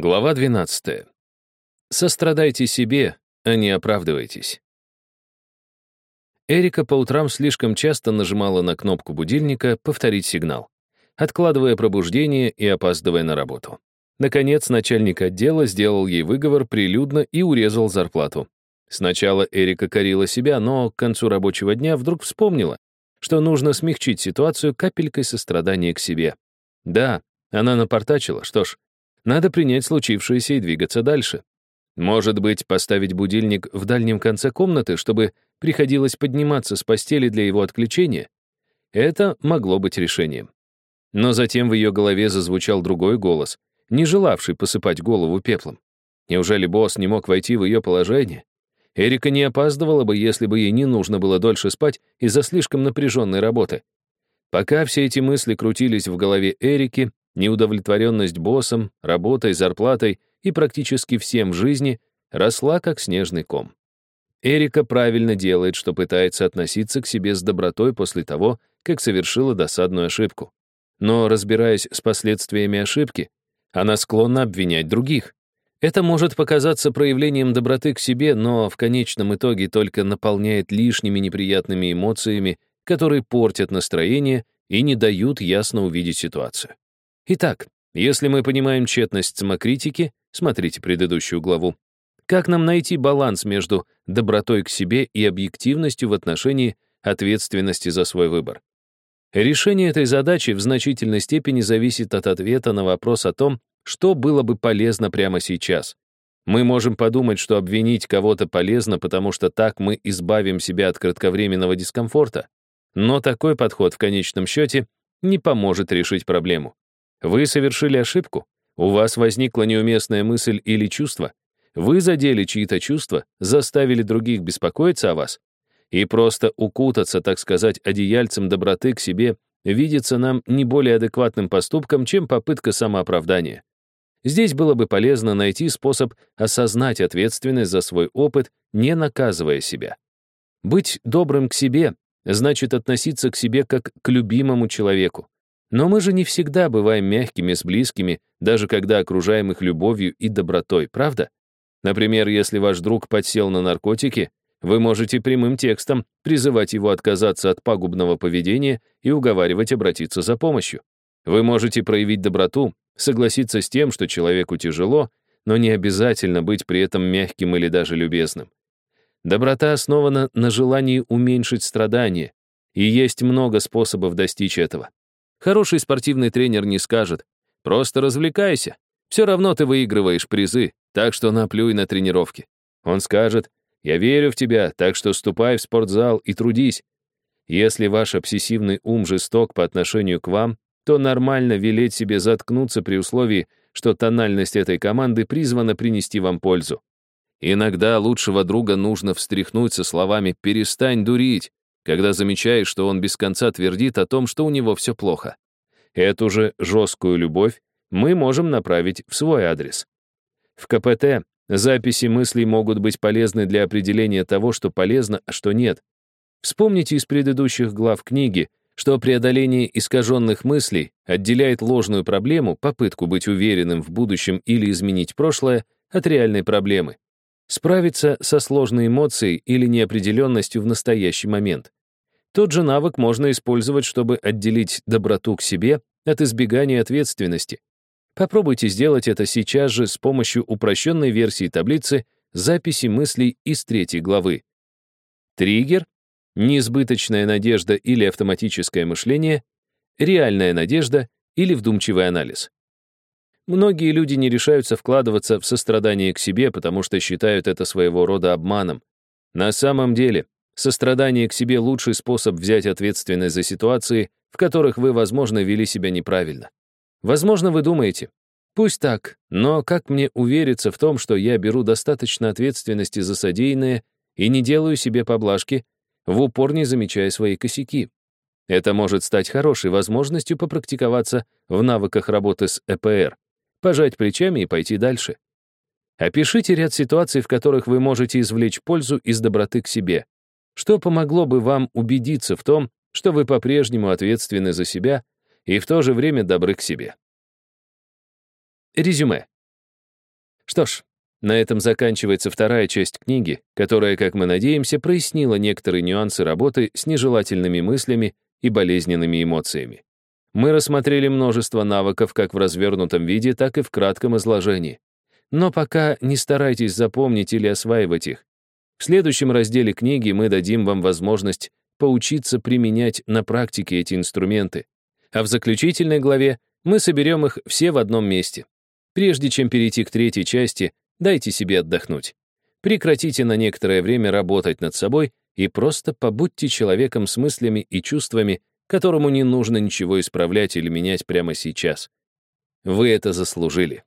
Глава 12. Сострадайте себе, а не оправдывайтесь. Эрика по утрам слишком часто нажимала на кнопку будильника «Повторить сигнал», откладывая пробуждение и опаздывая на работу. Наконец, начальник отдела сделал ей выговор прилюдно и урезал зарплату. Сначала Эрика корила себя, но к концу рабочего дня вдруг вспомнила, что нужно смягчить ситуацию капелькой сострадания к себе. Да, она напортачила, что ж, надо принять случившееся и двигаться дальше. Может быть, поставить будильник в дальнем конце комнаты, чтобы приходилось подниматься с постели для его отключения? Это могло быть решением. Но затем в ее голове зазвучал другой голос, не желавший посыпать голову пеплом. Неужели босс не мог войти в ее положение? Эрика не опаздывала бы, если бы ей не нужно было дольше спать из-за слишком напряженной работы. Пока все эти мысли крутились в голове Эрики, Неудовлетворенность боссом, работой, зарплатой и практически всем в жизни росла как снежный ком. Эрика правильно делает, что пытается относиться к себе с добротой после того, как совершила досадную ошибку. Но, разбираясь с последствиями ошибки, она склонна обвинять других. Это может показаться проявлением доброты к себе, но в конечном итоге только наполняет лишними неприятными эмоциями, которые портят настроение и не дают ясно увидеть ситуацию. Итак, если мы понимаем тщетность самокритики, смотрите предыдущую главу, как нам найти баланс между добротой к себе и объективностью в отношении ответственности за свой выбор? Решение этой задачи в значительной степени зависит от ответа на вопрос о том, что было бы полезно прямо сейчас. Мы можем подумать, что обвинить кого-то полезно, потому что так мы избавим себя от кратковременного дискомфорта. Но такой подход в конечном счете не поможет решить проблему. Вы совершили ошибку, у вас возникла неуместная мысль или чувство, вы задели чьи-то чувства, заставили других беспокоиться о вас, и просто укутаться, так сказать, одеяльцем доброты к себе видится нам не более адекватным поступком, чем попытка самооправдания. Здесь было бы полезно найти способ осознать ответственность за свой опыт, не наказывая себя. Быть добрым к себе значит относиться к себе как к любимому человеку, но мы же не всегда бываем мягкими с близкими, даже когда окружаем их любовью и добротой, правда? Например, если ваш друг подсел на наркотики, вы можете прямым текстом призывать его отказаться от пагубного поведения и уговаривать обратиться за помощью. Вы можете проявить доброту, согласиться с тем, что человеку тяжело, но не обязательно быть при этом мягким или даже любезным. Доброта основана на желании уменьшить страдания, и есть много способов достичь этого. Хороший спортивный тренер не скажет «просто развлекайся, все равно ты выигрываешь призы, так что наплюй на тренировки». Он скажет «я верю в тебя, так что ступай в спортзал и трудись». Если ваш обсессивный ум жесток по отношению к вам, то нормально велеть себе заткнуться при условии, что тональность этой команды призвана принести вам пользу. Иногда лучшего друга нужно встряхнуть со словами «перестань дурить», когда замечаешь, что он без конца твердит о том, что у него все плохо. Эту же жесткую любовь мы можем направить в свой адрес. В КПТ записи мыслей могут быть полезны для определения того, что полезно, а что нет. Вспомните из предыдущих глав книги, что преодоление искаженных мыслей отделяет ложную проблему, попытку быть уверенным в будущем или изменить прошлое, от реальной проблемы. Справиться со сложной эмоцией или неопределенностью в настоящий момент. Тот же навык можно использовать, чтобы отделить доброту к себе от избегания ответственности. Попробуйте сделать это сейчас же с помощью упрощенной версии таблицы записи мыслей из третьей главы. Триггер — неизбыточная надежда или автоматическое мышление, реальная надежда или вдумчивый анализ. Многие люди не решаются вкладываться в сострадание к себе, потому что считают это своего рода обманом. На самом деле, Сострадание к себе — лучший способ взять ответственность за ситуации, в которых вы, возможно, вели себя неправильно. Возможно, вы думаете, пусть так, но как мне увериться в том, что я беру достаточно ответственности за содеянное и не делаю себе поблажки, в упор не замечая свои косяки? Это может стать хорошей возможностью попрактиковаться в навыках работы с ЭПР, пожать плечами и пойти дальше. Опишите ряд ситуаций, в которых вы можете извлечь пользу из доброты к себе, что помогло бы вам убедиться в том, что вы по-прежнему ответственны за себя и в то же время добры к себе. Резюме. Что ж, на этом заканчивается вторая часть книги, которая, как мы надеемся, прояснила некоторые нюансы работы с нежелательными мыслями и болезненными эмоциями. Мы рассмотрели множество навыков как в развернутом виде, так и в кратком изложении. Но пока не старайтесь запомнить или осваивать их. В следующем разделе книги мы дадим вам возможность поучиться применять на практике эти инструменты. А в заключительной главе мы соберем их все в одном месте. Прежде чем перейти к третьей части, дайте себе отдохнуть. Прекратите на некоторое время работать над собой и просто побудьте человеком с мыслями и чувствами, которому не нужно ничего исправлять или менять прямо сейчас. Вы это заслужили.